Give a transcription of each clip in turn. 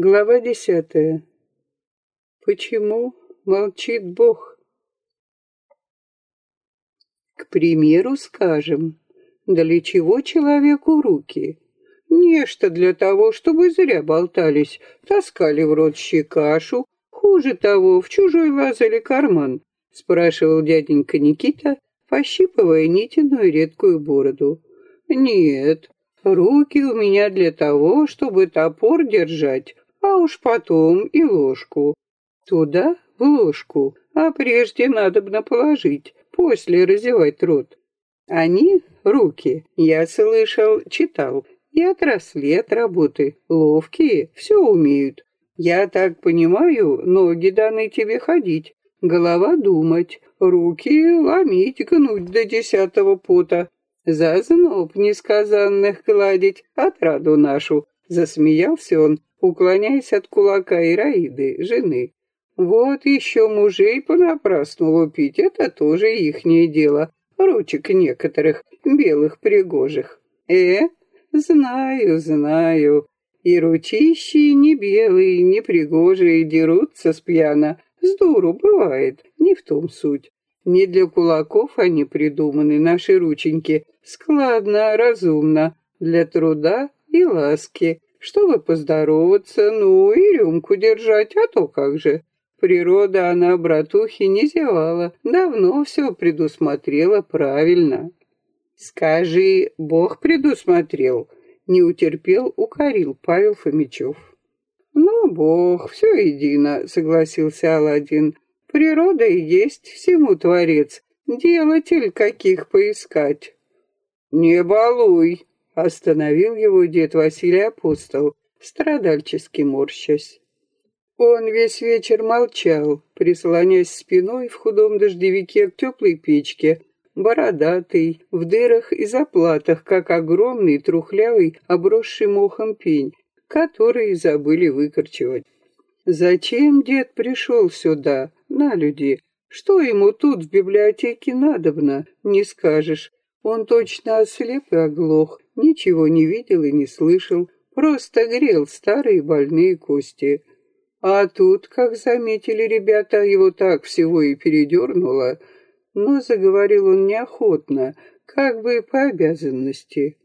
Глава десятая. Почему молчит Бог? К примеру, скажем, для чего человеку руки? Нечто для того, чтобы зря болтались, таскали в рот щекашу, хуже того, в чужой лазали карман, спрашивал дяденька Никита, пощипывая нитиную редкую бороду. Нет, руки у меня для того, чтобы топор держать, а уж потом и ложку. Туда, в ложку, а прежде надо бы положить, после разевать рот. Они, руки, я слышал, читал, и отросли от работы, ловкие, все умеют. Я так понимаю, ноги даны тебе ходить, голова думать, руки ломить, гнуть до десятого пота, за зноб несказанных гладить, отраду нашу. Засмеялся он, уклоняясь от кулака Ираиды, жены. Вот еще мужей понапрасну лупить, это тоже ихнее дело. Ручек некоторых, белых пригожих. Э, знаю, знаю. И ручищи не белые, не пригожие дерутся с пьяна. С дуру бывает, не в том суть. Не для кулаков они придуманы, наши рученьки. Складно, разумно, для труда и ласки чтобы поздороваться, ну и рюмку держать, а то как же. Природа она братухи не зевала, давно все предусмотрела правильно. Скажи, Бог предусмотрел, не утерпел, укорил Павел Фомичев. Ну, Бог, все едино, согласился Аладдин. Природа и есть всему творец, делатель каких поискать. Не балуй, Остановил его дед Василий Апостол, страдальчески морщась. Он весь вечер молчал, прислонясь спиной в худом дождевике к теплой печке, бородатый, в дырах и заплатах, как огромный, трухлявый, обросший мохом пень, который забыли выкорчевать. Зачем дед пришел сюда, на люди? Что ему тут в библиотеке надобно, не скажешь. Он точно ослеп и оглох, ничего не видел и не слышал, просто грел старые больные кости. А тут, как заметили ребята, его так всего и передернуло, но заговорил он неохотно, как бы по обязанности.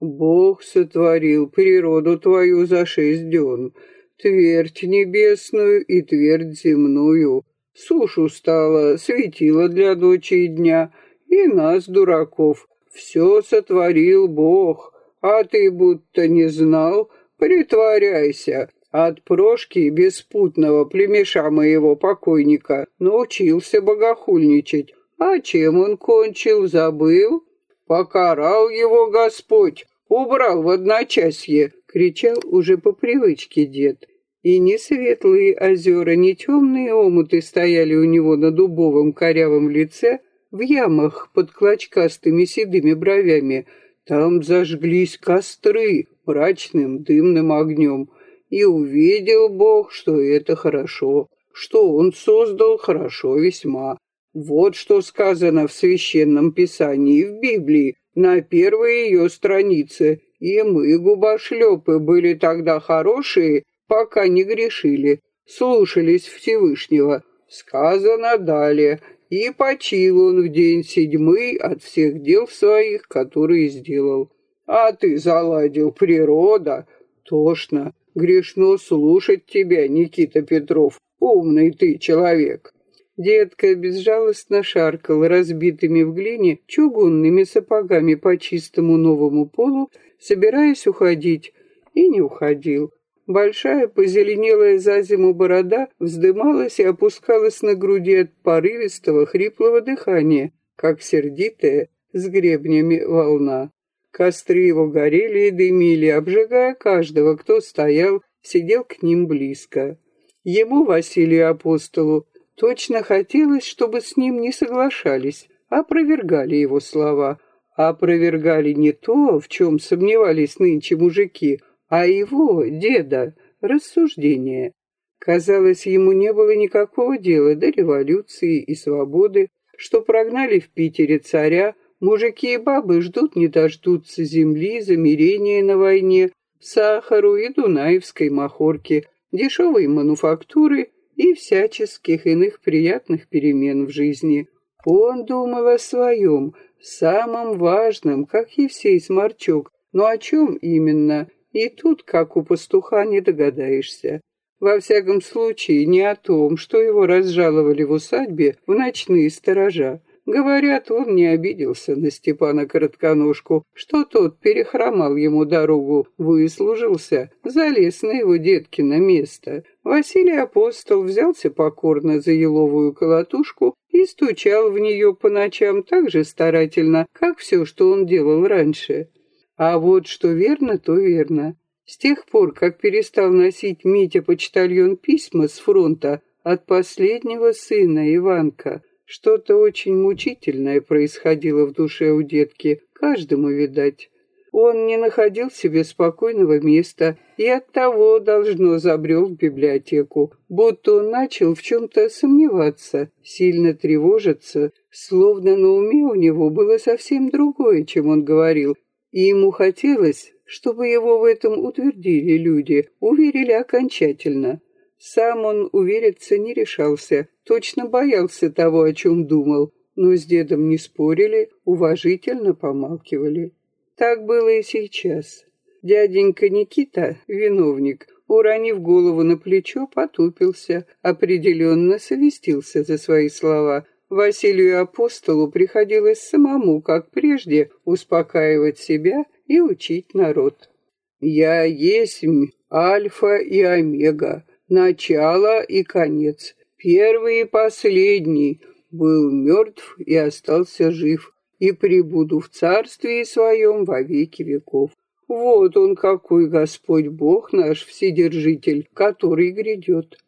«Бог сотворил природу твою за шесть дён, твердь небесную и твердь земную, сушу стала, светило для ночи и дня, и нас, дураков, все сотворил Бог, а ты будто не знал, притворяйся. От Прошки, беспутного племеша моего покойника, научился богохульничать. А чем он кончил, забыл? Покарал его Господь, убрал в одночасье, кричал уже по привычке дед. И ни светлые озера, ни темные омуты стояли у него на дубовом корявом лице, в ямах под клочкастыми седыми бровями. Там зажглись костры мрачным дымным огнем. И увидел Бог, что это хорошо, что Он создал хорошо весьма. Вот что сказано в Священном Писании в Библии, на первой ее странице. И мы, губошлепы, были тогда хорошие, пока не грешили, слушались Всевышнего. Сказано далее — и почил он в день седьмый от всех дел своих, которые сделал. А ты заладил природа. Тошно, грешно слушать тебя, Никита Петров. Умный ты человек. Детка безжалостно шаркал разбитыми в глине чугунными сапогами по чистому новому полу, собираясь уходить, и не уходил. Большая позеленелая за зиму борода вздымалась и опускалась на груди от порывистого хриплого дыхания, как сердитая с гребнями волна. Костры его горели и дымили, обжигая каждого, кто стоял, сидел к ним близко. Ему, Василию Апостолу, точно хотелось, чтобы с ним не соглашались, опровергали его слова, опровергали не то, в чем сомневались нынче мужики, а его, деда, рассуждения. Казалось, ему не было никакого дела до революции и свободы, что прогнали в Питере царя, мужики и бабы ждут не дождутся земли, замирения на войне, сахару и дунаевской махорки, дешевой мануфактуры и всяческих иных приятных перемен в жизни. Он думал о своем, самом важном, как Евсей Сморчок, но о чем именно? И тут, как у пастуха, не догадаешься. Во всяком случае, не о том, что его разжаловали в усадьбе в ночные сторожа. Говорят, он не обиделся на Степана Коротконожку, что тот перехромал ему дорогу, выслужился, залез на его деткино место. Василий Апостол взялся покорно за еловую колотушку и стучал в нее по ночам так же старательно, как все, что он делал раньше. А вот что верно, то верно. С тех пор, как перестал носить Митя почтальон письма с фронта от последнего сына Иванка, что-то очень мучительное происходило в душе у детки, каждому видать. Он не находил себе спокойного места и оттого, должно, забрел в библиотеку, будто он начал в чем-то сомневаться, сильно тревожиться, словно на уме у него было совсем другое, чем он говорил, и ему хотелось, чтобы его в этом утвердили люди, уверили окончательно. Сам он увериться не решался, точно боялся того, о чем думал, но с дедом не спорили, уважительно помалкивали. Так было и сейчас. Дяденька Никита, виновник, уронив голову на плечо, потупился, определенно совестился за свои слова. Василию Апостолу приходилось самому, как прежде, успокаивать себя и учить народ. «Я есть альфа и омега, начало и конец, первый и последний, был мертв и остался жив, и прибуду в царстве своем во веки веков. Вот он какой Господь Бог наш Вседержитель, который грядет.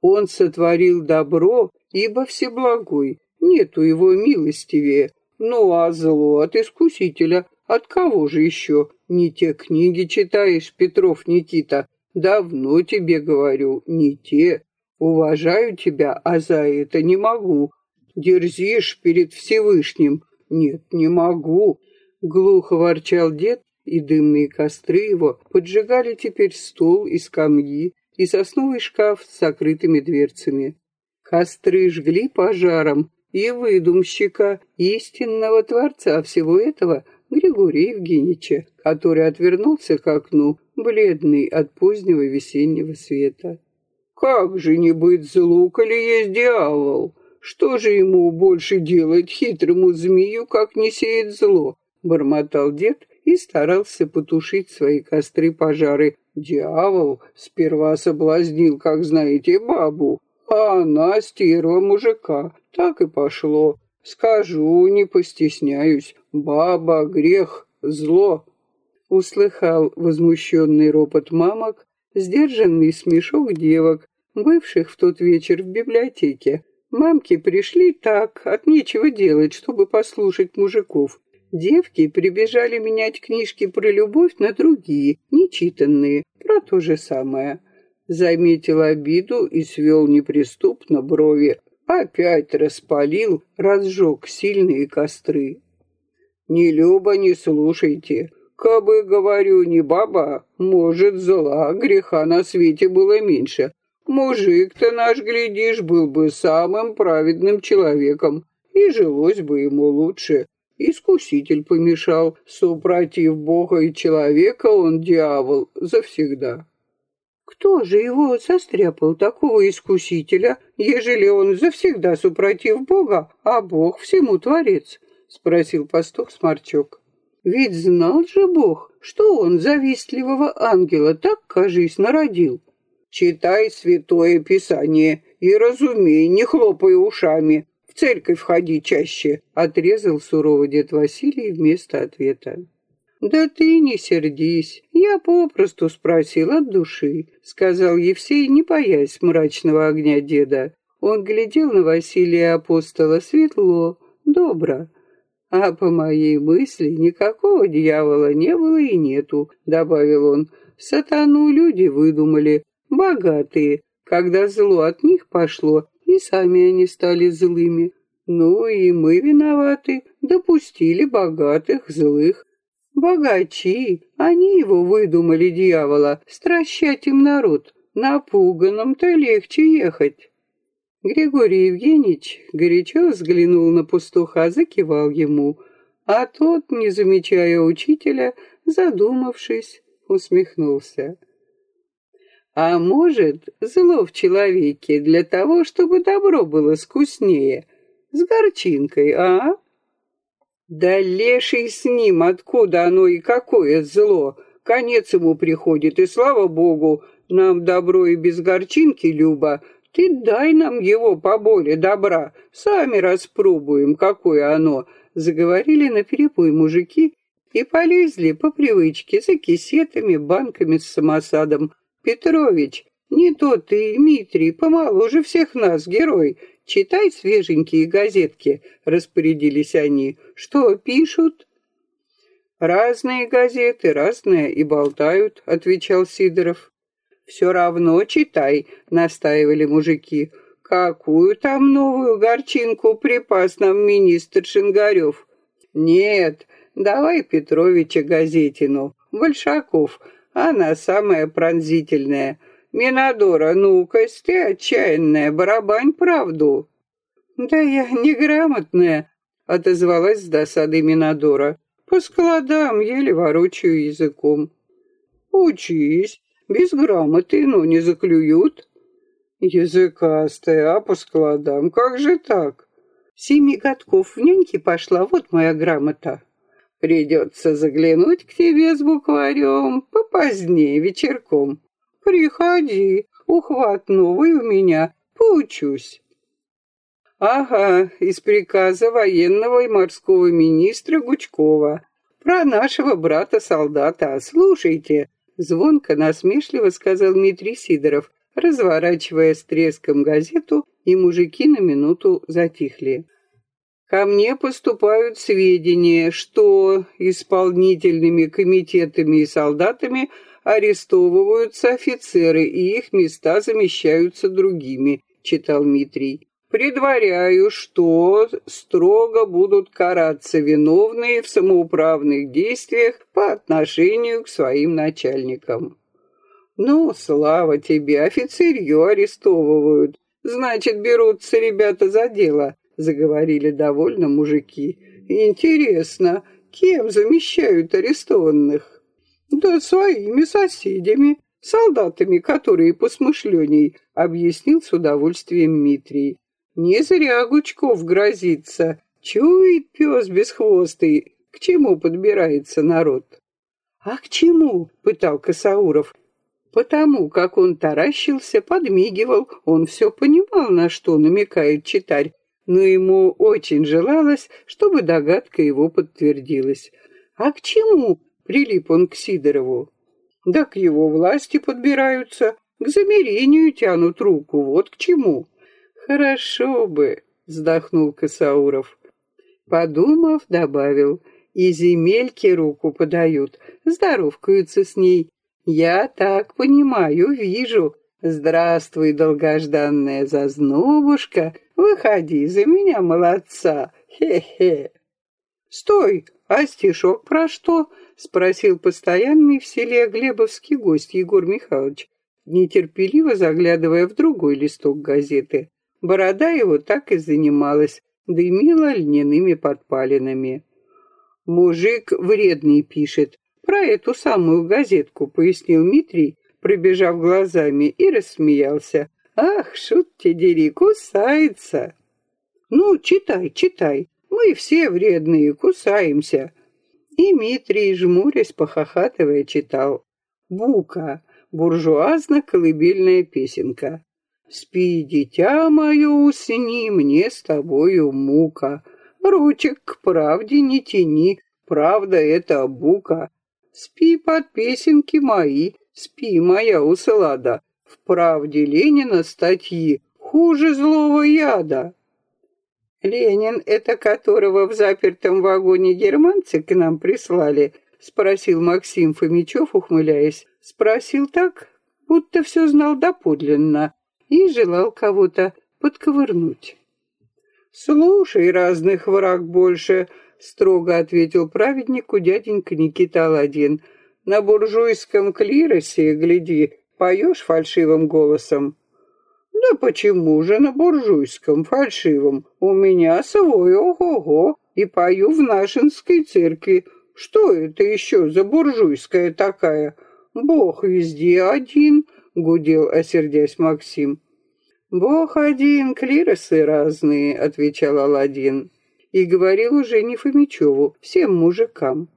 Он сотворил добро, ибо всеблагой, нету его милостивее, ну а зло от искусителя, от кого же еще? Не те книги читаешь, Петров Никита, давно тебе говорю, не те. Уважаю тебя, а за это не могу. Дерзишь перед Всевышним. Нет, не могу. Глухо ворчал дед, и дымные костры его поджигали теперь стол и скамьи, и сосновый шкаф с закрытыми дверцами. Костры жгли пожаром, и выдумщика, истинного творца всего этого, Григория Евгеньевича, который отвернулся к окну, бледный от позднего весеннего света. «Как же не быть злу, коли есть дьявол? Что же ему больше делать хитрому змею, как не сеять зло?» — бормотал дед и старался потушить свои костры пожары. Дьявол сперва соблазнил, как знаете, бабу, а она стерва мужика. Так и пошло. Скажу, не постесняюсь. Баба, грех, зло. Услыхал возмущенный ропот мамок, сдержанный смешок девок, бывших в тот вечер в библиотеке. Мамки пришли так, от нечего делать, чтобы послушать мужиков. Девки прибежали менять книжки про любовь на другие, нечитанные, про то же самое. Заметил обиду и свел неприступно брови. Опять распалил, разжег сильные костры. «Не Люба, не слушайте. Кабы, говорю, не баба, может, зла, греха на свете было меньше. Мужик-то наш, глядишь, был бы самым праведным человеком, и жилось бы ему лучше. Искуситель помешал, супротив Бога и человека он дьявол завсегда. Кто же его состряпал, такого искусителя, ежели он завсегда супротив Бога, а Бог всему творец? — спросил пастух Сморчок. Ведь знал же Бог, что он завистливого ангела так, кажись, народил. Читай святое писание и разумей, не хлопай ушами. В церковь входи чаще, отрезал сурово дед Василий вместо ответа. «Да ты не сердись, я попросту спросил от души», — сказал Евсей, не боясь мрачного огня деда. Он глядел на Василия Апостола светло, добро. «А по моей мысли никакого дьявола не было и нету», — добавил он. «Сатану люди выдумали, богатые. Когда зло от них пошло, и сами они стали злыми. Ну и мы виноваты, допустили богатых, злых. Богачи, они его выдумали, дьявола, стращать им народ. Напуганным-то легче ехать. Григорий Евгеньевич горячо взглянул на пастуха, закивал ему, а тот, не замечая учителя, задумавшись, усмехнулся. А может, зло в человеке для того, чтобы добро было вкуснее, с горчинкой, а? Да леший с ним, откуда оно и какое зло. Конец ему приходит, и слава богу, нам добро и без горчинки, Люба. Ты дай нам его поболе добра, сами распробуем, какое оно. Заговорили наперебой мужики и полезли по привычке за кисетами, банками с самосадом. Петрович, не то ты, Дмитрий, помоложе всех нас, герой. Читай свеженькие газетки, распорядились они. Что пишут? Разные газеты, разные и болтают, отвечал Сидоров. Все равно читай, настаивали мужики. Какую там новую горчинку припас нам министр Шингарев? Нет, давай Петровича газетину, Большаков, она самая пронзительная. Минадора, ну-ка, ты отчаянная, барабань правду. Да я неграмотная, отозвалась с досадой Минадора. По складам еле ворочаю языком. Учись, без грамоты, но не заклюют. Языкастая, а по складам, как же так? Семи годков в няньки пошла, вот моя грамота. Придется заглянуть к тебе с букварем попозднее вечерком. Приходи, ухват новый у меня, поучусь. Ага, из приказа военного и морского министра Гучкова. Про нашего брата-солдата. Слушайте, звонко насмешливо сказал Дмитрий Сидоров, разворачивая с треском газету, и мужики на минуту затихли. Ко мне поступают сведения, что исполнительными комитетами и солдатами арестовываются офицеры, и их места замещаются другими, читал Митрий. Предваряю, что строго будут караться виновные в самоуправных действиях по отношению к своим начальникам. Ну, слава тебе, офицерью арестовывают. Значит, берутся ребята за дело, заговорили довольно мужики. Интересно, кем замещают арестованных? Да своими соседями, солдатами, которые посмышленней, объяснил с удовольствием Митрий. Не зря Гучков грозится. Чует пес бесхвостый, к чему подбирается народ. А к чему? пытал Косауров. Потому как он таращился, подмигивал, он все понимал, на что намекает читарь, но ему очень желалось, чтобы догадка его подтвердилась. А к чему Прилип он к Сидорову. Да к его власти подбираются, к замерению тянут руку, вот к чему. Хорошо бы, вздохнул Косауров. Подумав, добавил, и земельки руку подают, здоровкаются с ней. Я так понимаю, вижу. Здравствуй, долгожданная зазнобушка, выходи за меня, молодца, хе-хе. Стой, а стишок про что? — спросил постоянный в селе Глебовский гость Егор Михайлович, нетерпеливо заглядывая в другой листок газеты. Борода его так и занималась, дымила льняными подпалинами. «Мужик вредный пишет. Про эту самую газетку», — пояснил Митрий, пробежав глазами, и рассмеялся. «Ах, шут-те дери, кусается!» «Ну, читай, читай. Мы все вредные, кусаемся. И Митрий, жмурясь, похохатывая, читал. Бука, буржуазно-колыбельная песенка. Спи, дитя мое, усни, мне с тобою мука. Ручек к правде не тяни, правда это бука. Спи под песенки мои, спи, моя услада. В правде Ленина статьи, хуже злого яда. «Ленин, это которого в запертом вагоне германцы к нам прислали?» — спросил Максим Фомичев, ухмыляясь. Спросил так, будто все знал доподлинно и желал кого-то подковырнуть. «Слушай, разных враг больше, строго ответил праведнику дяденька Никита Аладдин. На буржуйском клиросе, гляди, поешь фальшивым голосом. Да почему же на буржуйском фальшивом? У меня свой ого-го, и пою в Нашинской церкви. Что это еще за буржуйская такая? Бог везде один, гудел, осердясь Максим. Бог один, клиросы разные, отвечал Аладдин. И говорил уже не Фомичеву, всем мужикам.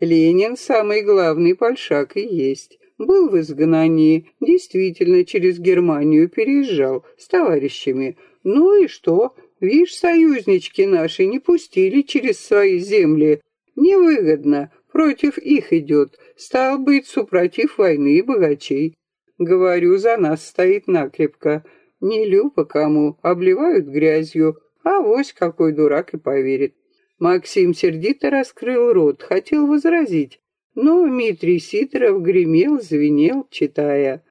Ленин самый главный большак и есть. Был в изгнании, действительно через Германию переезжал с товарищами. Ну и что? Вишь, союзнички наши не пустили через свои земли. Невыгодно, против их идет. Стал быть, супротив войны и богачей. Говорю, за нас стоит накрепко. Не любо кому, обливают грязью, а вось какой дурак и поверит. Максим сердито раскрыл рот, хотел возразить, но Дмитрий Сидоров гремел, звенел, читая.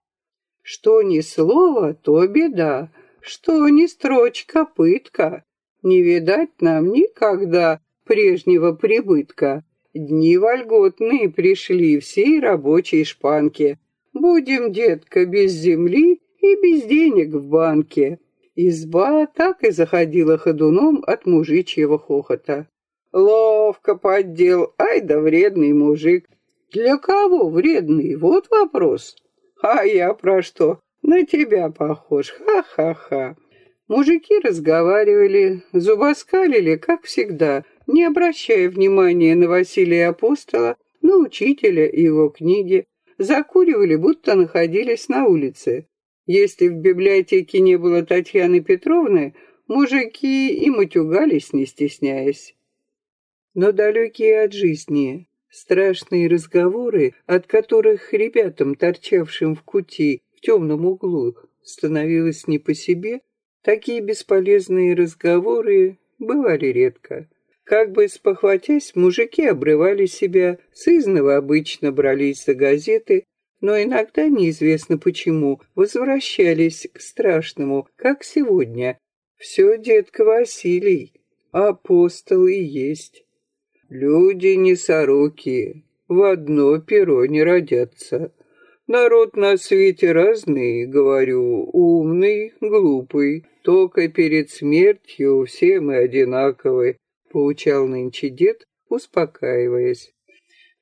Что ни слово, то беда, что ни строчка, пытка. Не видать нам никогда прежнего прибытка. Дни вольготные пришли всей рабочей шпанке. Будем, детка, без земли и без денег в банке. Изба так и заходила ходуном от мужичьего хохота. Ловко поддел, ай да вредный мужик. Для кого вредный? Вот вопрос. А я про что? На тебя похож. Ха-ха-ха. Мужики разговаривали, зубоскалили, как всегда, не обращая внимания на Василия Апостола, на учителя и его книги, закуривали, будто находились на улице. Если в библиотеке не было Татьяны Петровны, мужики и матюгались, не стесняясь но далекие от жизни. Страшные разговоры, от которых ребятам, торчавшим в кути в темном углу, становилось не по себе, такие бесполезные разговоры бывали редко. Как бы спохватясь, мужики обрывали себя, сызново обычно брались за газеты, но иногда, неизвестно почему, возвращались к страшному, как сегодня. Все детка Василий, апостол и есть. Люди не сороки, в одно перо не родятся. Народ на свете разный, говорю, умный, глупый. Только перед смертью все мы одинаковы, поучал нынче дед, успокаиваясь.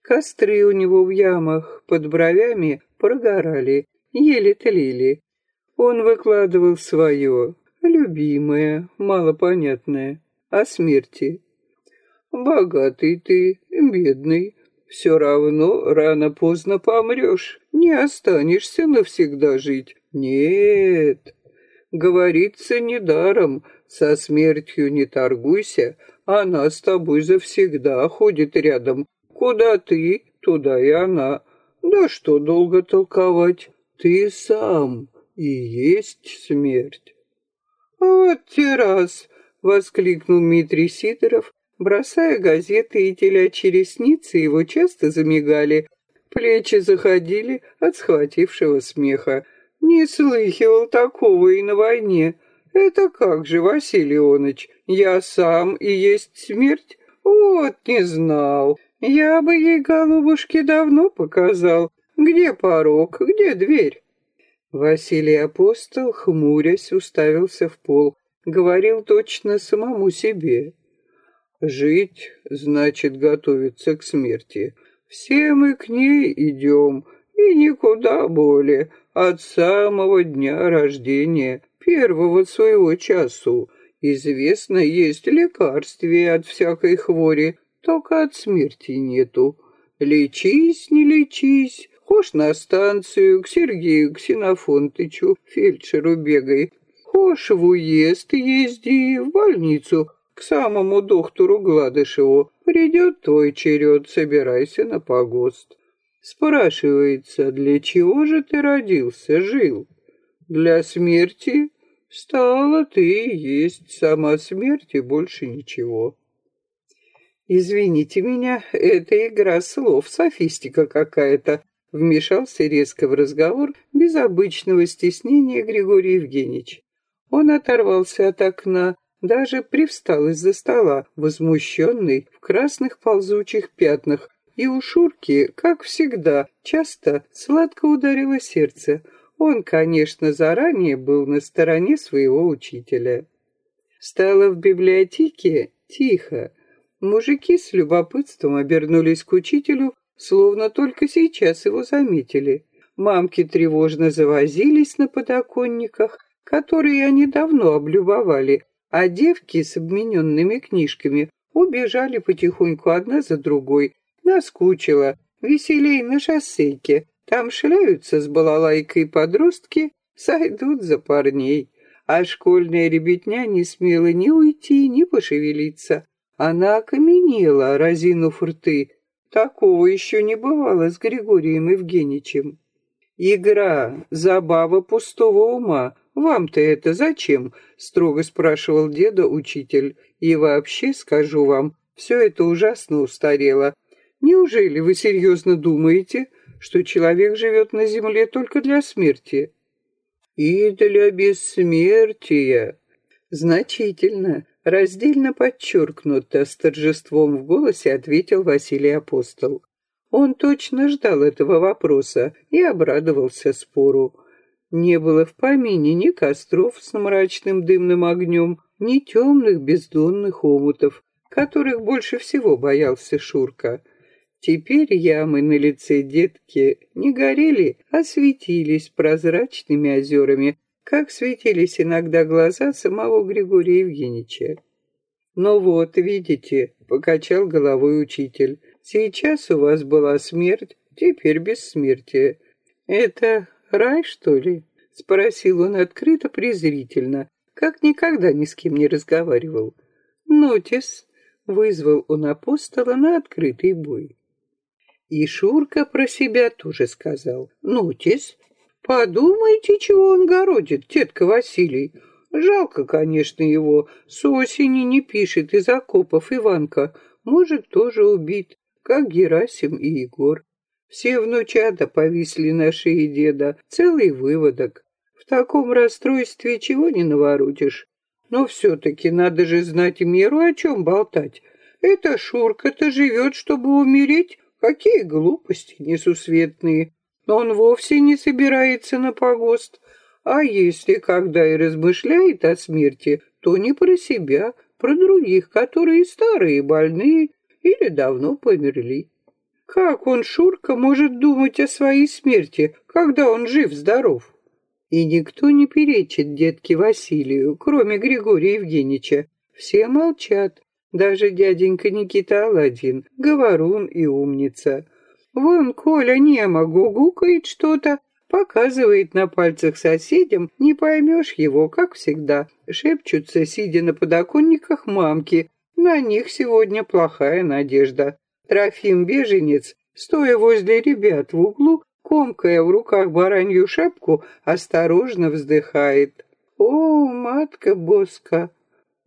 Костры у него в ямах под бровями прогорали, еле тлели. Он выкладывал свое, любимое, малопонятное, о смерти. Богатый ты, бедный, все равно рано-поздно помрешь, не останешься навсегда жить. Нет, говорится недаром, со смертью не торгуйся, она с тобой завсегда ходит рядом. Куда ты, туда и она. Да что долго толковать, ты сам и есть смерть. Вот те раз, воскликнул Дмитрий Сидоров, Бросая газеты и телячьи ресницы, его часто замигали, плечи заходили от схватившего смеха. Не слыхивал такого и на войне. Это как же, Василий Ионыч, я сам и есть смерть? Вот не знал. Я бы ей, голубушке, давно показал. Где порог, где дверь? Василий Апостол, хмурясь, уставился в пол. Говорил точно самому себе. Жить значит готовиться к смерти. Все мы к ней идем, и никуда более, от самого дня рождения, первого своего часу. Известно, есть лекарствие от всякой хвори, только от смерти нету. Лечись, не лечись, хошь на станцию к Сергею Ксенофонтычу, фельдшеру бегай, хошь в уезд езди, в больницу, к самому доктору Гладышеву. Придет твой черед, собирайся на погост. Спрашивается, для чего же ты родился, жил? Для смерти? Стала ты есть сама смерть и больше ничего. Извините меня, это игра слов, софистика какая-то. Вмешался резко в разговор без обычного стеснения Григорий Евгеньевич. Он оторвался от окна, даже привстал из-за стола, возмущенный, в красных ползучих пятнах, и у Шурки, как всегда, часто сладко ударило сердце. Он, конечно, заранее был на стороне своего учителя. Стало в библиотеке тихо. Мужики с любопытством обернулись к учителю, словно только сейчас его заметили. Мамки тревожно завозились на подоконниках, которые они давно облюбовали, а девки с обмененными книжками убежали потихоньку одна за другой. Наскучило, веселей на шоссейке. Там шляются с балалайкой подростки, сойдут за парней. А школьная ребятня не смела ни уйти, ни пошевелиться. Она окаменела, разинув рты. Такого еще не бывало с Григорием Евгеньевичем. Игра, забава пустого ума. Вам-то это зачем? Строго спрашивал деда учитель. И вообще, скажу вам, все это ужасно устарело. Неужели вы серьезно думаете, что человек живет на земле только для смерти? И для бессмертия. Значительно, раздельно подчеркнуто, с торжеством в голосе ответил Василий Апостол. Он точно ждал этого вопроса и обрадовался спору. Не было в помине ни костров с мрачным дымным огнем, ни темных бездонных омутов, которых больше всего боялся Шурка. Теперь ямы на лице детки не горели, а светились прозрачными озерами, как светились иногда глаза самого Григория Евгеньевича. «Ну вот, видите», — покачал головой учитель, Сейчас у вас была смерть, теперь бессмертие. Это рай, что ли? Спросил он открыто, презрительно, как никогда ни с кем не разговаривал. Нотис, вызвал он апостола на открытый бой. И Шурка про себя тоже сказал. Нотис, подумайте, чего он городит, тетка Василий. Жалко, конечно, его. С осени не пишет из окопов Иванка. Может, тоже убит как Герасим и Егор. Все внучата повисли на шее деда, целый выводок. В таком расстройстве чего не наворотишь. Но все-таки надо же знать меру, о чем болтать. Эта Шурка-то живет, чтобы умереть. Какие глупости несусветные. Но он вовсе не собирается на погост. А если когда и размышляет о смерти, то не про себя, про других, которые старые больные, или давно померли. Как он, Шурка, может думать о своей смерти, когда он жив-здоров? И никто не перечит детке Василию, кроме Григория Евгеньевича. Все молчат, даже дяденька Никита Аладдин, говорун и умница. Вон Коля немо гугукает что-то, показывает на пальцах соседям, не поймешь его, как всегда. Шепчутся, сидя на подоконниках мамки, на них сегодня плохая надежда. Трофим Беженец, стоя возле ребят в углу, комкая в руках баранью шапку, осторожно вздыхает. «О, матка Боска!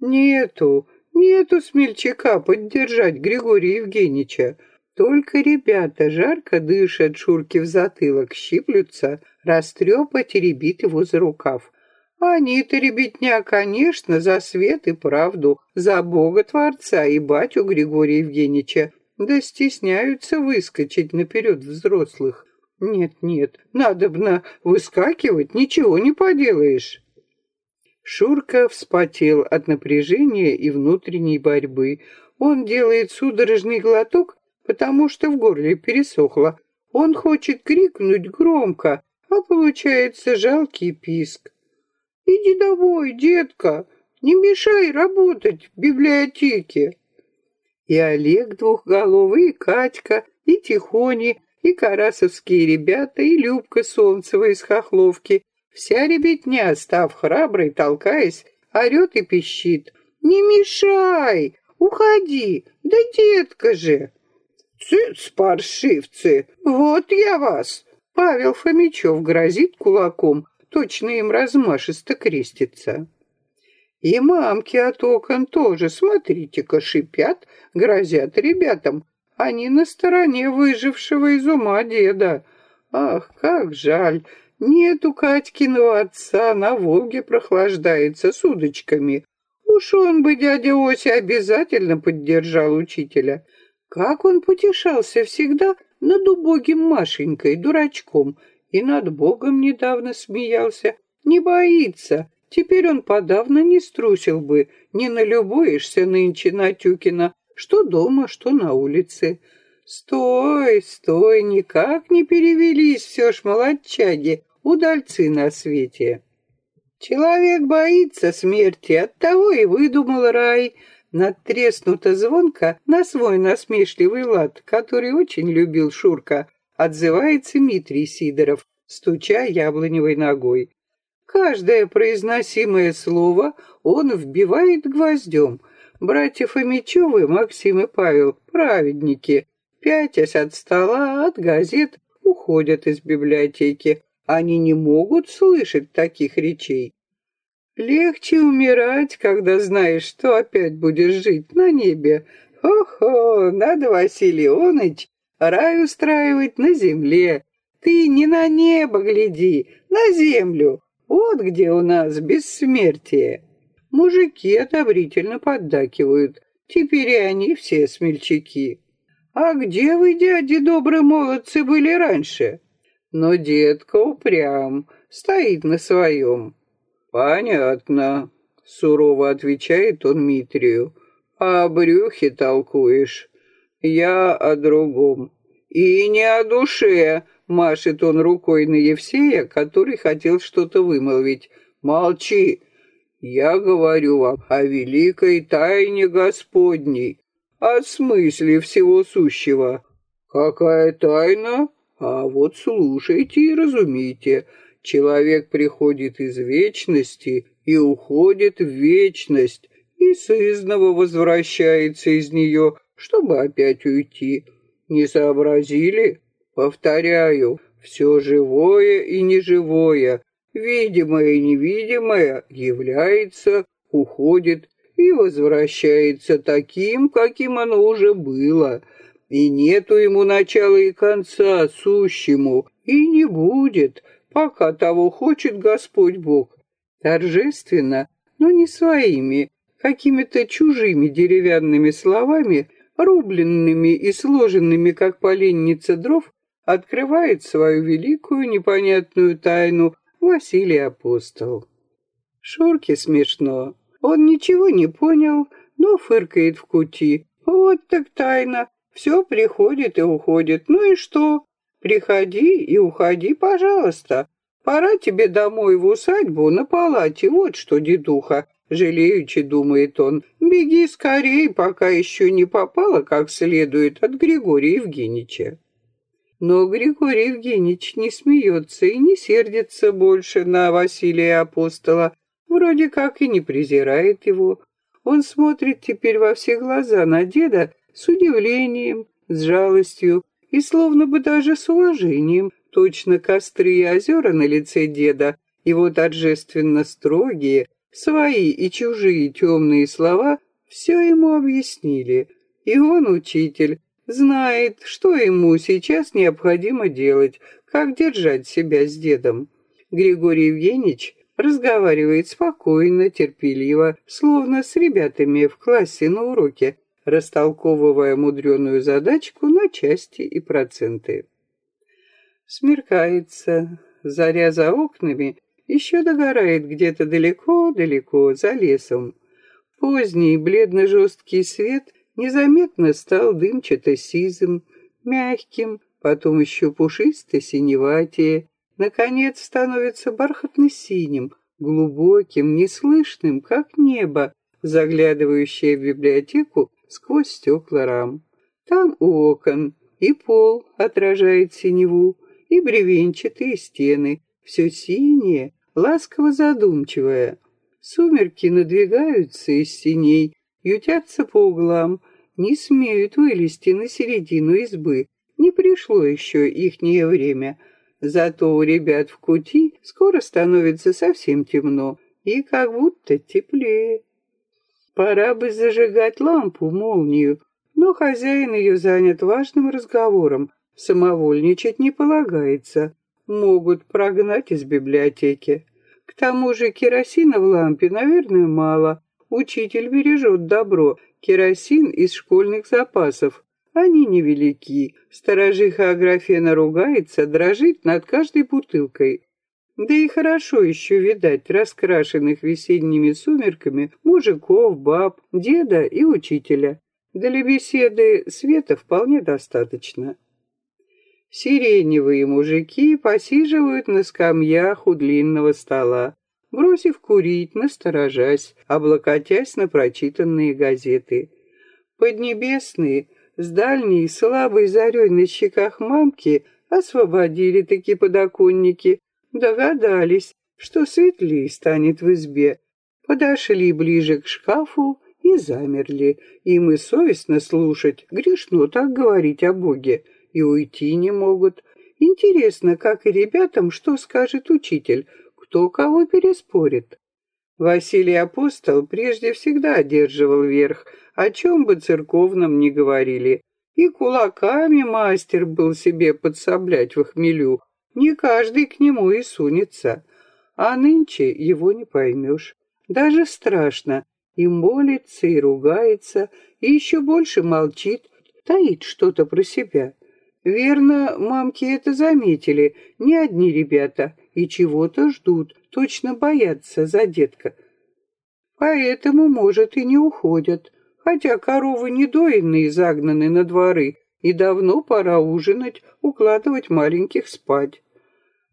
Нету, нету смельчака поддержать Григория Евгеньевича. Только ребята жарко дышат Шурки в затылок, щиплются, растрепа теребит его за рукав. Они-то, ребятня, конечно, за свет и правду, за Бога Творца и батю Григория Евгеньевича, да стесняются выскочить наперед взрослых. Нет-нет, надобно выскакивать, ничего не поделаешь. Шурка вспотел от напряжения и внутренней борьбы. Он делает судорожный глоток, потому что в горле пересохло. Он хочет крикнуть громко, а получается жалкий писк. Иди домой, детка, не мешай работать в библиотеке. И Олег двухголовый, и Катька, и Тихони, и карасовские ребята, и Любка Солнцева из Хохловки. Вся ребятня, став храброй, толкаясь, орет и пищит. «Не мешай! Уходи! Да детка же!» «Цыц, паршивцы! Вот я вас!» Павел Фомичев грозит кулаком, точно им размашисто крестится. И мамки от окон тоже, смотрите-ка, шипят, грозят ребятам. Они на стороне выжившего из ума деда. Ах, как жаль, нету Катькиного отца, на Волге прохлаждается с удочками. Уж он бы, дядя Ося, обязательно поддержал учителя. Как он потешался всегда над убогим Машенькой, дурачком, и над Богом недавно смеялся. Не боится. Теперь он подавно не струсил бы, не налюбуешься нынче на Тюкина, что дома, что на улице. Стой, стой, никак не перевелись все ж молодчаги, удальцы на свете. Человек боится смерти, оттого и выдумал рай. Надтреснуто звонко на свой насмешливый лад, который очень любил Шурка, отзывается Митрий Сидоров, стуча яблоневой ногой. Каждое произносимое слово он вбивает гвоздем. Братья Фомичевы, Максим и Павел, праведники, пятясь от стола, от газет, уходят из библиотеки. Они не могут слышать таких речей. Легче умирать, когда знаешь, что опять будешь жить на небе. Хо-хо, надо, Василий Ионыч, рай устраивать на земле. Ты не на небо гляди, на землю. Вот где у нас бессмертие. Мужики одобрительно поддакивают. Теперь и они все смельчаки. А где вы, дяди, добрые молодцы, были раньше? Но детка упрям, стоит на своем. Понятно, сурово отвечает он Митрию. А о брюхе толкуешь. Я о другом. И не о душе, Машет он рукой на Евсея, который хотел что-то вымолвить. «Молчи! Я говорю вам о великой тайне Господней, о смысле всего сущего». «Какая тайна? А вот слушайте и разумейте. Человек приходит из вечности и уходит в вечность, и сызново возвращается из нее, чтобы опять уйти. Не сообразили?» Повторяю, все живое и неживое, видимое и невидимое является, уходит и возвращается таким, каким оно уже было. И нету ему начала и конца сущему, и не будет, пока того хочет Господь Бог. Торжественно, но не своими, какими-то чужими деревянными словами, рубленными и сложенными, как поленница дров, открывает свою великую непонятную тайну Василий Апостол. Шурке смешно. Он ничего не понял, но фыркает в кути. Вот так тайна. Все приходит и уходит. Ну и что? Приходи и уходи, пожалуйста. Пора тебе домой в усадьбу на палате. Вот что, дедуха. Жалеючи, думает он, беги скорей, пока еще не попало как следует от Григория Евгеньевича. Но Григорий Евгеньевич не смеется и не сердится больше на Василия Апостола, вроде как и не презирает его. Он смотрит теперь во все глаза на деда с удивлением, с жалостью и словно бы даже с уважением. Точно костры и озера на лице деда, его торжественно строгие, свои и чужие темные слова все ему объяснили. И он, учитель, знает, что ему сейчас необходимо делать, как держать себя с дедом. Григорий Евгеньевич разговаривает спокойно, терпеливо, словно с ребятами в классе на уроке, растолковывая мудреную задачку на части и проценты. Смеркается, заря за окнами еще догорает где-то далеко-далеко, за лесом. Поздний бледно-жесткий свет незаметно стал дымчато-сизым, мягким, потом еще пушисто-синеватее, наконец становится бархатно-синим, глубоким, неслышным, как небо, заглядывающее в библиотеку сквозь стекла рам. Там у окон и пол отражает синеву, и бревенчатые стены, все синее, ласково задумчивое. Сумерки надвигаются из синей, ютятся по углам, не смеют вылезти на середину избы. Не пришло еще ихнее время. Зато у ребят в кути скоро становится совсем темно и как будто теплее. Пора бы зажигать лампу, молнию, но хозяин ее занят важным разговором. Самовольничать не полагается. Могут прогнать из библиотеки. К тому же керосина в лампе, наверное, мало. Учитель бережет добро, керосин из школьных запасов. Они невелики. Сторожиха Аграфена ругается, дрожит над каждой бутылкой. Да и хорошо еще видать раскрашенных весенними сумерками мужиков, баб, деда и учителя. Для беседы света вполне достаточно. Сиреневые мужики посиживают на скамьях у длинного стола, бросив курить, насторожась, облокотясь на прочитанные газеты. Поднебесные, с дальней слабой зарей на щеках мамки освободили такие подоконники, догадались, что светлее станет в избе, подошли ближе к шкафу и замерли. Им и совестно слушать, грешно так говорить о Боге, и уйти не могут. Интересно, как и ребятам, что скажет учитель, кто кого переспорит. Василий Апостол прежде всегда одерживал верх, о чем бы церковном ни говорили. И кулаками мастер был себе подсоблять в хмелю. Не каждый к нему и сунется. А нынче его не поймешь. Даже страшно. И молится, и ругается, и еще больше молчит, таит что-то про себя. Верно, мамки это заметили, не одни ребята, и чего-то ждут, точно боятся за детка. Поэтому, может, и не уходят, хотя коровы недоенные загнаны на дворы, и давно пора ужинать, укладывать маленьких спать.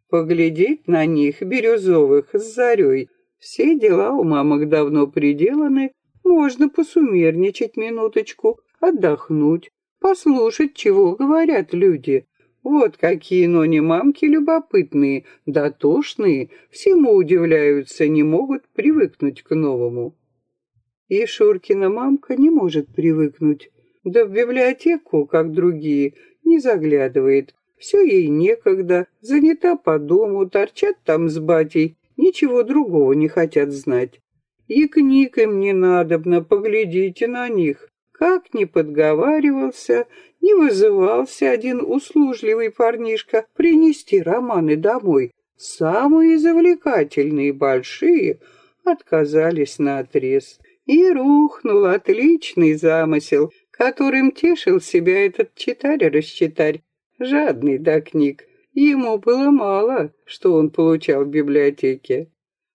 Поглядеть на них, бирюзовых, с зарей. Все дела у мамок давно приделаны, можно посумерничать минуточку, отдохнуть, послушать, чего говорят люди. Вот какие, но не мамки любопытные, дотошные, всему удивляются, не могут привыкнуть к новому. И Шуркина мамка не может привыкнуть. Да в библиотеку, как другие, не заглядывает. Все ей некогда, занята по дому, торчат там с батей, ничего другого не хотят знать. И книг им не надобно, поглядите на них. Как ни подговаривался, не вызывался один услужливый парнишка принести романы домой. Самые завлекательные, большие, отказались на отрез. И рухнул отличный замысел, которым тешил себя этот читарь-расчитарь, жадный до книг. Ему было мало, что он получал в библиотеке.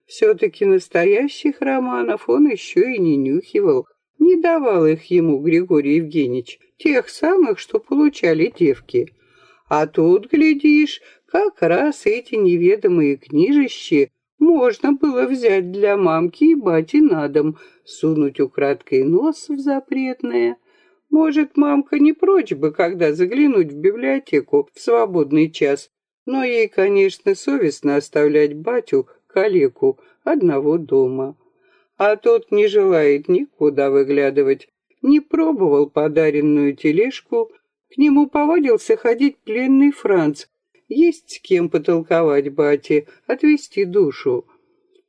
Все-таки настоящих романов он еще и не нюхивал, не давал их ему Григорий Евгеньевич, тех самых, что получали девки. А тут, глядишь, как раз эти неведомые книжищи можно было взять для мамки и бати на дом, сунуть украдкой нос в запретное. Может, мамка не прочь бы, когда заглянуть в библиотеку в свободный час, но ей, конечно, совестно оставлять батю, калеку, одного дома. А тот не желает никуда выглядывать, не пробовал подаренную тележку, к нему повадился ходить пленный Франц. Есть с кем потолковать бате, отвести душу.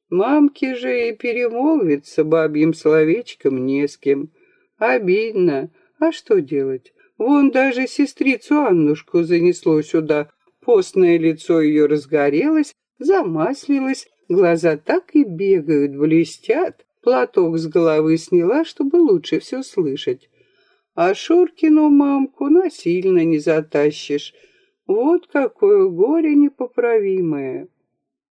Мамке же и перемолвиться бабьим словечком не с кем. Обидно. А что делать? Вон даже сестрицу Аннушку занесло сюда. Постное лицо ее разгорелось, замаслилось, глаза так и бегают, блестят. Платок с головы сняла, чтобы лучше все слышать. А Шуркину мамку насильно не затащишь. Вот какое горе непоправимое.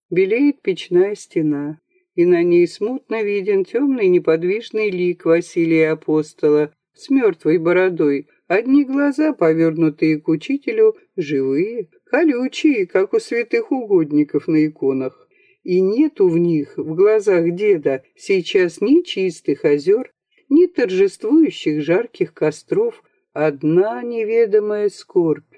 Белеет печная стена, и на ней смутно виден темный неподвижный лик Василия Апостола с мертвой бородой. Одни глаза, повернутые к учителю, живые, колючие, как у святых угодников на иконах и нету в них, в глазах деда, сейчас ни чистых озер, ни торжествующих жарких костров, одна неведомая скорбь.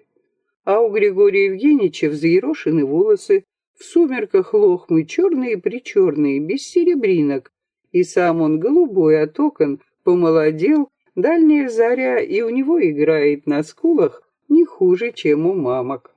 А у Григория Евгеньевича взъерошены волосы, в сумерках лохмы черные-причерные, без серебринок, и сам он голубой от окон, помолодел, дальняя заря, и у него играет на скулах не хуже, чем у мамок.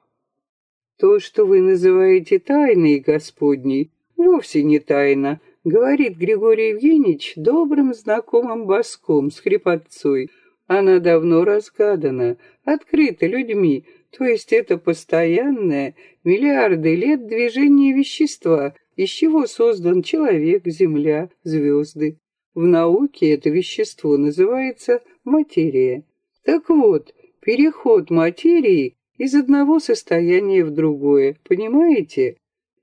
То, что вы называете тайной Господней, вовсе не тайна, говорит Григорий Евгеньевич добрым знакомым боском с хрипотцой. Она давно разгадана, открыта людьми, то есть это постоянное, миллиарды лет движение вещества, из чего создан человек, земля, звезды. В науке это вещество называется материя. Так вот, переход материи из одного состояния в другое, понимаете?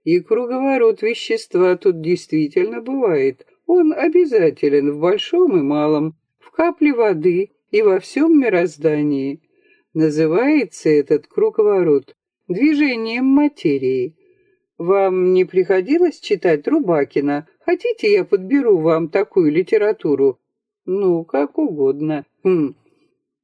И круговорот вещества тут действительно бывает. Он обязателен в большом и малом, в капле воды и во всем мироздании. Называется этот круговорот движением материи. Вам не приходилось читать Рубакина? Хотите, я подберу вам такую литературу? Ну, как угодно. Хм.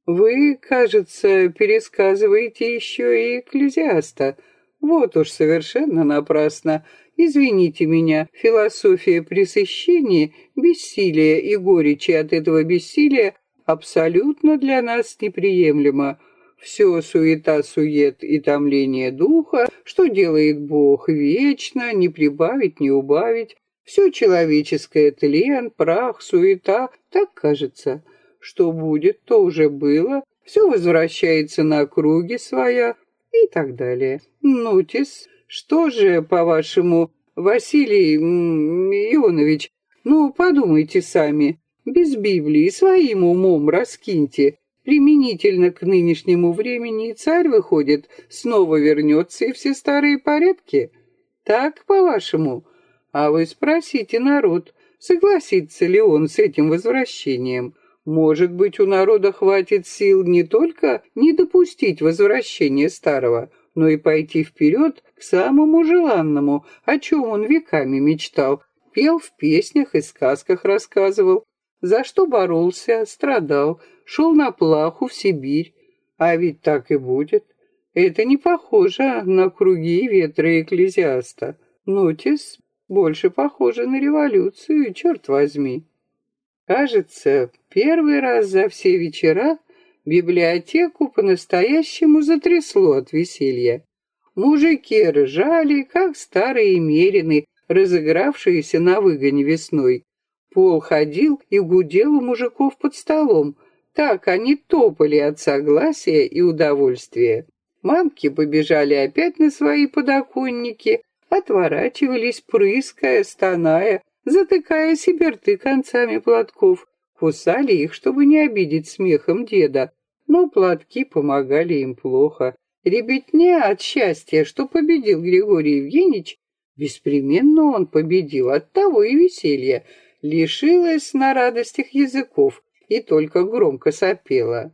Вы, кажется, пересказываете еще и Экклезиаста. Вот уж совершенно напрасно. Извините меня, философия пресыщения, бессилия и горечи от этого бессилия абсолютно для нас неприемлема. Все суета-сует и томление духа, что делает Бог вечно, не прибавить, не убавить. Все человеческое тлен, прах, суета, так кажется. Что будет, то уже было, все возвращается на круги своя и так далее. Нутис, что же, по-вашему, Василий Ионович, ну, подумайте сами, без Библии своим умом раскиньте, применительно к нынешнему времени царь выходит, снова вернется и все старые порядки? Так, по-вашему? А вы спросите народ, согласится ли он с этим возвращением. Может быть, у народа хватит сил не только не допустить возвращения старого, но и пойти вперед к самому желанному, о чем он веками мечтал, пел в песнях и сказках рассказывал, за что боролся, страдал, шел на плаху в Сибирь. А ведь так и будет. Это не похоже на круги ветра экклезиаста. Нотис больше похоже на революцию, черт возьми. Кажется, первый раз за все вечера библиотеку по-настоящему затрясло от веселья. Мужики ржали, как старые мерины, разыгравшиеся на выгоне весной. Пол ходил и гудел у мужиков под столом. Так они топали от согласия и удовольствия. Мамки побежали опять на свои подоконники, отворачивались, прыская, стоная, затыкая себе рты концами платков, кусали их, чтобы не обидеть смехом деда, но платки помогали им плохо. Ребятня от счастья, что победил Григорий Евгеньевич, беспременно он победил, от того и веселья, лишилась на радостях языков и только громко сопела.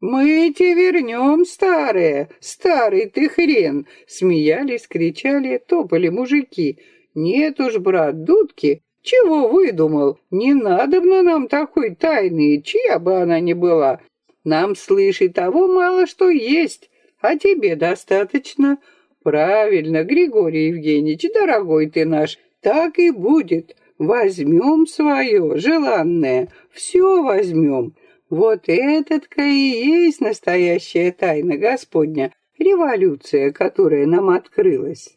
«Мы тебе вернем, старое, старый ты хрен!» Смеялись, кричали, топали мужики. «Нет уж, брат, дудки, чего выдумал? Не надо бы нам такой тайны, чья бы она ни была. Нам, слышь, того мало что есть, а тебе достаточно. Правильно, Григорий Евгеньевич, дорогой ты наш, так и будет. Возьмем свое, желанное, все возьмем. Вот этот-ка и есть настоящая тайна Господня, революция, которая нам открылась.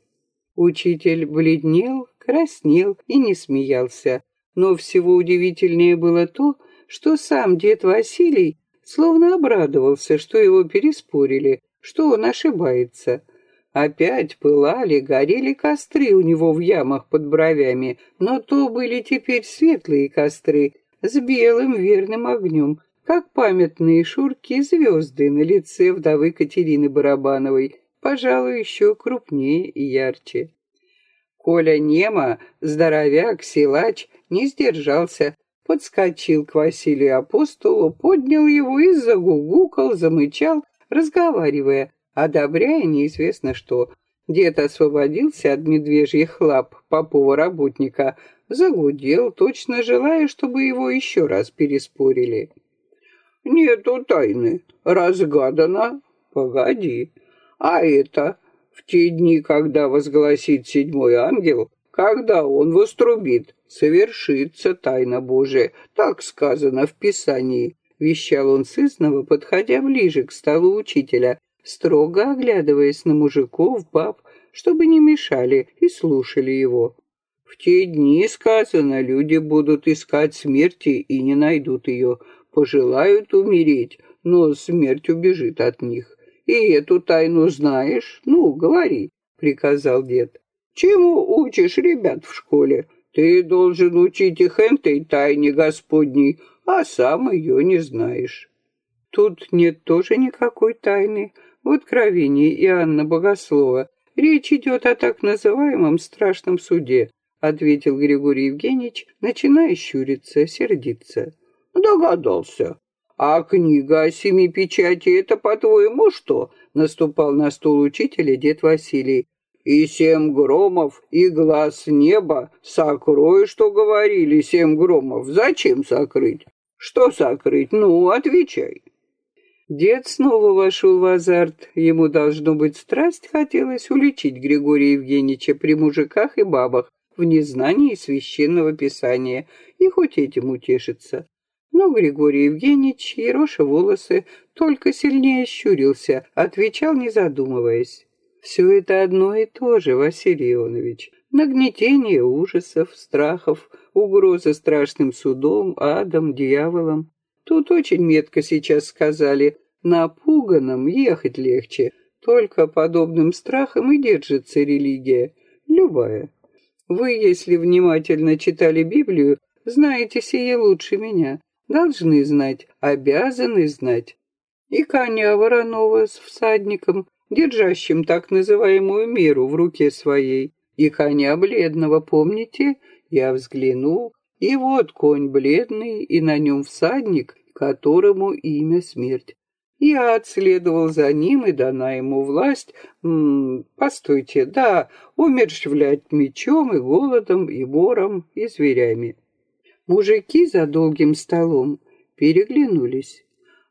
Учитель бледнел, краснел и не смеялся. Но всего удивительнее было то, что сам дед Василий словно обрадовался, что его переспорили, что он ошибается. Опять пылали, горели костры у него в ямах под бровями, но то были теперь светлые костры с белым верным огнем, как памятные шурки звезды на лице вдовы Катерины Барабановой, пожалуй, еще крупнее и ярче. Коля Нема, здоровяк, силач, не сдержался, подскочил к Василию Апостолу, поднял его и загугукал, замычал, разговаривая, одобряя неизвестно что. Дед освободился от медвежьих лап попова работника, загудел, точно желая, чтобы его еще раз переспорили. «Нету тайны. Разгадано. Погоди. А это в те дни, когда возгласит седьмой ангел, когда он вострубит, совершится тайна Божия, так сказано в Писании. Вещал он сызново, подходя ближе к столу учителя, строго оглядываясь на мужиков, баб, чтобы не мешали и слушали его. В те дни, сказано, люди будут искать смерти и не найдут ее, пожелают умереть, но смерть убежит от них. И эту тайну знаешь? Ну, говори, приказал дед. Чему учишь ребят в школе? Ты должен учить их этой тайне Господней, а сам ее не знаешь. Тут нет тоже никакой тайны. В Откровении Иоанна Богослова речь идет о так называемом страшном суде, ответил Григорий Евгеньевич, начиная щуриться, сердиться. Догадался. А книга о семи печати — это, по-твоему, что? Наступал на стул учителя дед Василий. И семь громов, и глаз неба. Сокрой, что говорили семь громов. Зачем сокрыть? Что сокрыть? Ну, отвечай. Дед снова вошел в азарт. Ему, должно быть, страсть хотелось уличить Григория Евгеньевича при мужиках и бабах в незнании священного писания и хоть этим утешиться. Но Григорий Евгеньевич, ероша волосы, только сильнее щурился, отвечал, не задумываясь. Все это одно и то же, Василий Ионович. Нагнетение ужасов, страхов, угрозы страшным судом, адом, дьяволом. Тут очень метко сейчас сказали, напуганным ехать легче. Только подобным страхом и держится религия, любая. Вы, если внимательно читали Библию, знаете сие лучше меня. Должны знать, обязаны знать. И коня вороного с всадником, держащим так называемую меру в руке своей, и коня бледного, помните? Я взглянул, и вот конь бледный, и на нем всадник, которому имя смерть. Я отследовал за ним, и дана ему власть, м -м, постойте, да, умерщвлять мечом и голодом, и вором, и зверями. Мужики за долгим столом переглянулись.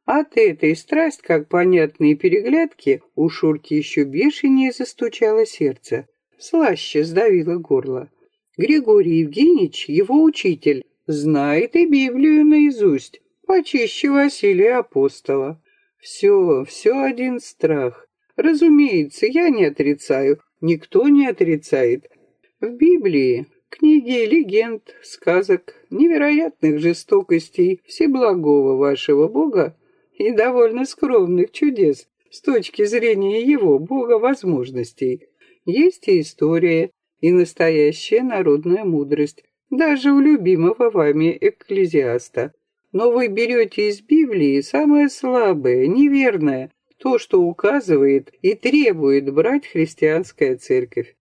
От этой страсть, как понятные переглядки, у Шурки еще бешенее застучало сердце, слаще сдавило горло. Григорий Евгеньевич, его учитель, знает и Библию наизусть, почище Василия Апостола. Все, все один страх. Разумеется, я не отрицаю, никто не отрицает. В Библии книги легенд, сказок, невероятных жестокостей всеблагого вашего Бога и довольно скромных чудес с точки зрения его, Бога, возможностей. Есть и история, и настоящая народная мудрость, даже у любимого вами экклезиаста. Но вы берете из Библии самое слабое, неверное, то, что указывает и требует брать христианская церковь.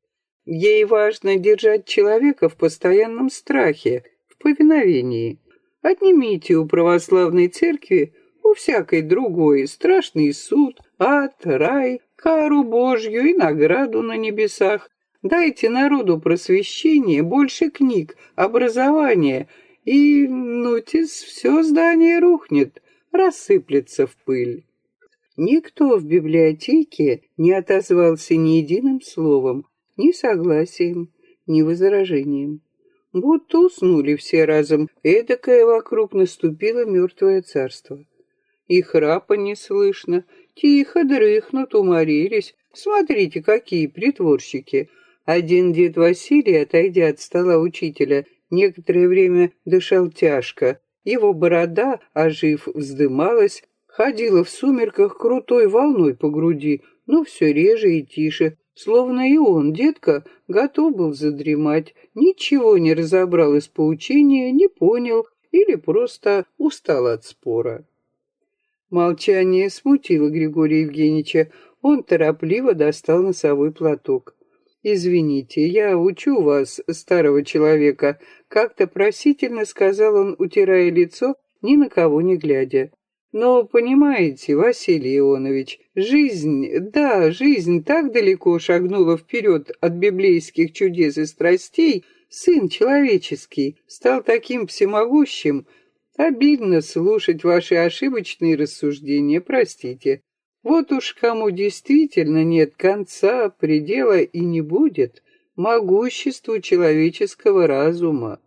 Ей важно держать человека в постоянном страхе, в повиновении. Отнимите у православной церкви у всякой другой страшный суд, ад, рай, кару Божью и награду на небесах. Дайте народу просвещение, больше книг, образования, и, нутис, все здание рухнет, рассыплется в пыль. Никто в библиотеке не отозвался ни единым словом, ни согласием, ни возражением. Будто уснули все разом, эдакое вокруг наступило мертвое царство. И храпа не слышно, тихо дрыхнут, уморились. Смотрите, какие притворщики. Один дед Василий, отойдя от стола учителя, некоторое время дышал тяжко. Его борода, ожив, вздымалась, ходила в сумерках крутой волной по груди, но все реже и тише, Словно и он, детка, готов был задремать, ничего не разобрал из поучения, не понял или просто устал от спора. Молчание смутило Григория Евгеньевича. Он торопливо достал носовой платок. «Извините, я учу вас, старого человека», — как-то просительно сказал он, утирая лицо, ни на кого не глядя. Но, понимаете, Василий Ионович, жизнь, да, жизнь так далеко шагнула вперед от библейских чудес и страстей, сын человеческий стал таким всемогущим. Обидно слушать ваши ошибочные рассуждения, простите. Вот уж кому действительно нет конца, предела и не будет могуществу человеческого разума.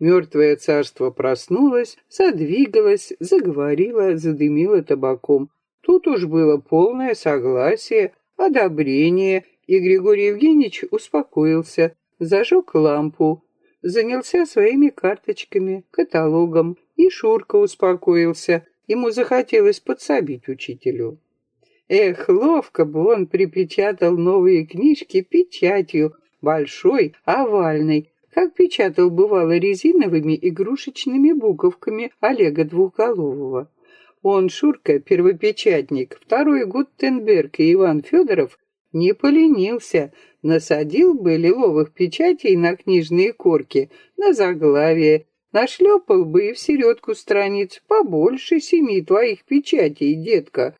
Мертвое царство проснулось, задвигалось, заговорило, задымило табаком. Тут уж было полное согласие, одобрение, и Григорий Евгеньевич успокоился, зажег лампу, занялся своими карточками, каталогом, и Шурка успокоился. Ему захотелось подсобить учителю. Эх, ловко бы он припечатал новые книжки печатью, большой, овальной, как печатал бывало резиновыми игрушечными буковками Олега Двухголового. Он, Шурка, первопечатник, второй Гуттенберг и Иван Федоров не поленился, насадил бы лиловых печатей на книжные корки, на заглавие, нашлепал бы и в середку страниц побольше семи твоих печатей, детка.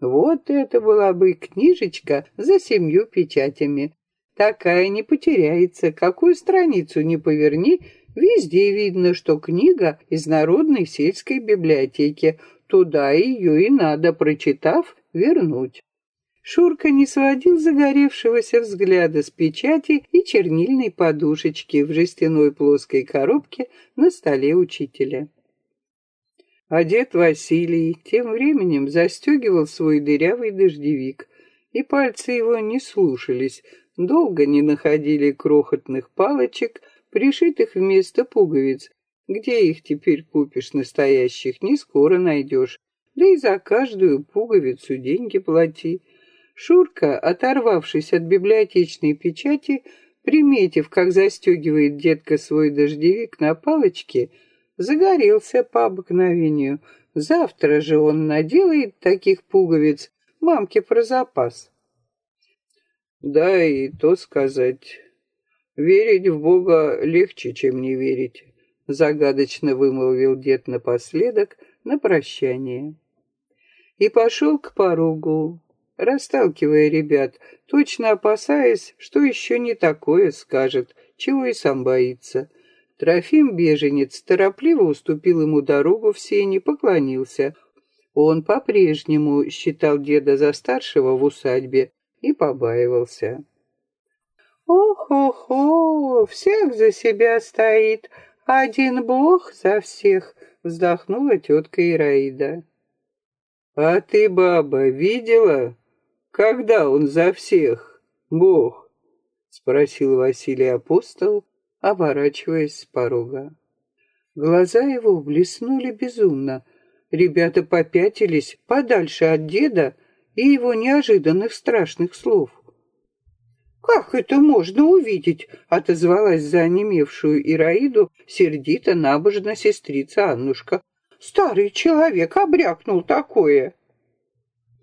Вот это была бы книжечка за семью печатями. Такая не потеряется, какую страницу не поверни, везде видно, что книга из Народной сельской библиотеки. Туда ее и надо, прочитав, вернуть. Шурка не сводил загоревшегося взгляда с печати и чернильной подушечки в жестяной плоской коробке на столе учителя. А дед Василий тем временем застегивал свой дырявый дождевик, и пальцы его не слушались, долго не находили крохотных палочек, пришитых вместо пуговиц. Где их теперь купишь настоящих, не скоро найдешь. Да и за каждую пуговицу деньги плати. Шурка, оторвавшись от библиотечной печати, приметив, как застегивает детка свой дождевик на палочке, загорелся по обыкновению. Завтра же он наделает таких пуговиц мамке про запас. Да, и то сказать. Верить в Бога легче, чем не верить, загадочно вымолвил дед напоследок на прощание. И пошел к порогу, расталкивая ребят, точно опасаясь, что еще не такое скажет, чего и сам боится. Трофим беженец торопливо уступил ему дорогу в сене, поклонился. Он по-прежнему считал деда за старшего в усадьбе и побаивался. «Ох-охо, всех за себя стоит, один бог за всех», — вздохнула тетка Ираида. «А ты, баба, видела, когда он за всех, Бог? Спросил Василий Апостол, оборачиваясь с порога. Глаза его блеснули безумно. Ребята попятились подальше от деда и его неожиданных страшных слов. «Как это можно увидеть?» — отозвалась за онемевшую Ираиду сердито набожно сестрица Аннушка. «Старый человек обрякнул такое!»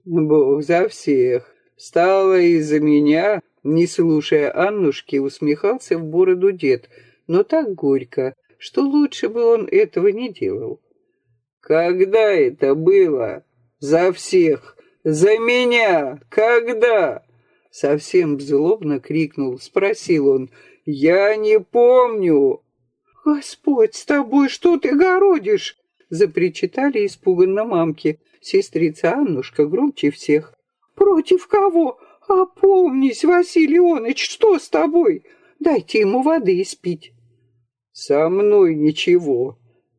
Бог за всех. Стало из-за меня, не слушая Аннушки, усмехался в бороду дед, но так горько, что лучше бы он этого не делал. Когда это было? За всех! За меня! Когда? Совсем злобно крикнул, спросил он. Я не помню. Господь с тобой, что ты городишь? Запричитали испуганно мамки. Сестрица Аннушка громче всех. «Против кого? Опомнись, Василий Ионыч, что с тобой? Дайте ему воды испить». «Со мной ничего.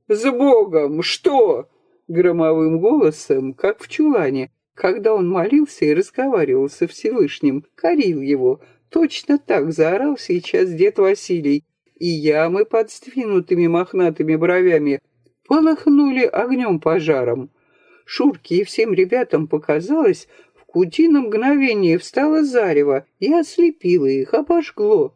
С Богом что?» Громовым голосом, как в чулане, когда он молился и разговаривал со Всевышним, корил его. Точно так заорал сейчас дед Василий, и ямы под сдвинутыми мохнатыми бровями полыхнули огнем пожаром. Шурке и всем ребятам показалось, в кути на мгновение встало зарево и ослепило их, обожгло.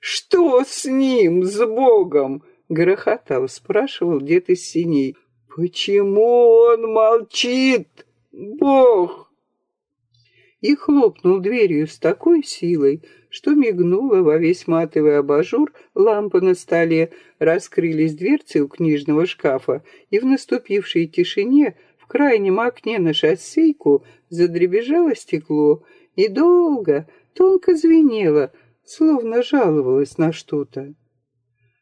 «Что с ним, с Богом?» — грохотал, спрашивал дед из синей. «Почему он молчит, Бог?» И хлопнул дверью с такой силой, что мигнула во весь матовый абажур лампа на столе, раскрылись дверцы у книжного шкафа, и в наступившей тишине в крайнем окне на шоссейку задребежало стекло и долго, тонко звенело, словно жаловалось на что-то.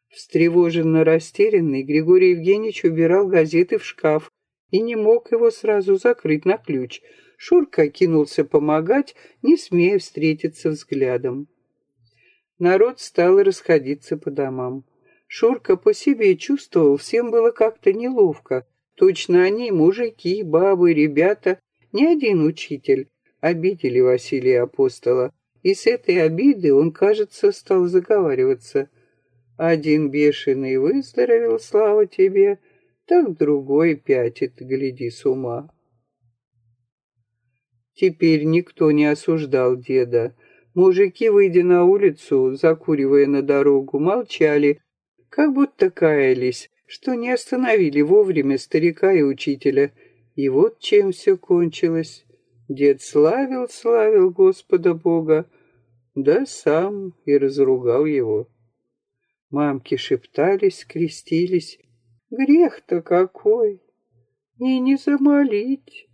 Встревоженно растерянный, Григорий Евгеньевич убирал газеты в шкаф и не мог его сразу закрыть на ключ. Шурка кинулся помогать, не смея встретиться взглядом. Народ стал расходиться по домам. Шурка по себе чувствовал, всем было как-то неловко. Точно они, мужики, бабы, ребята, ни один учитель, обидели Василия Апостола. И с этой обиды он, кажется, стал заговариваться. Один бешеный выздоровел, слава тебе, так другой пятит, гляди с ума. Теперь никто не осуждал деда. Мужики, выйдя на улицу, закуривая на дорогу, молчали, как будто каялись, что не остановили вовремя старика и учителя. И вот чем все кончилось. Дед славил, славил Господа Бога, да сам и разругал его. Мамки шептались, крестились. Грех-то какой! И не замолить.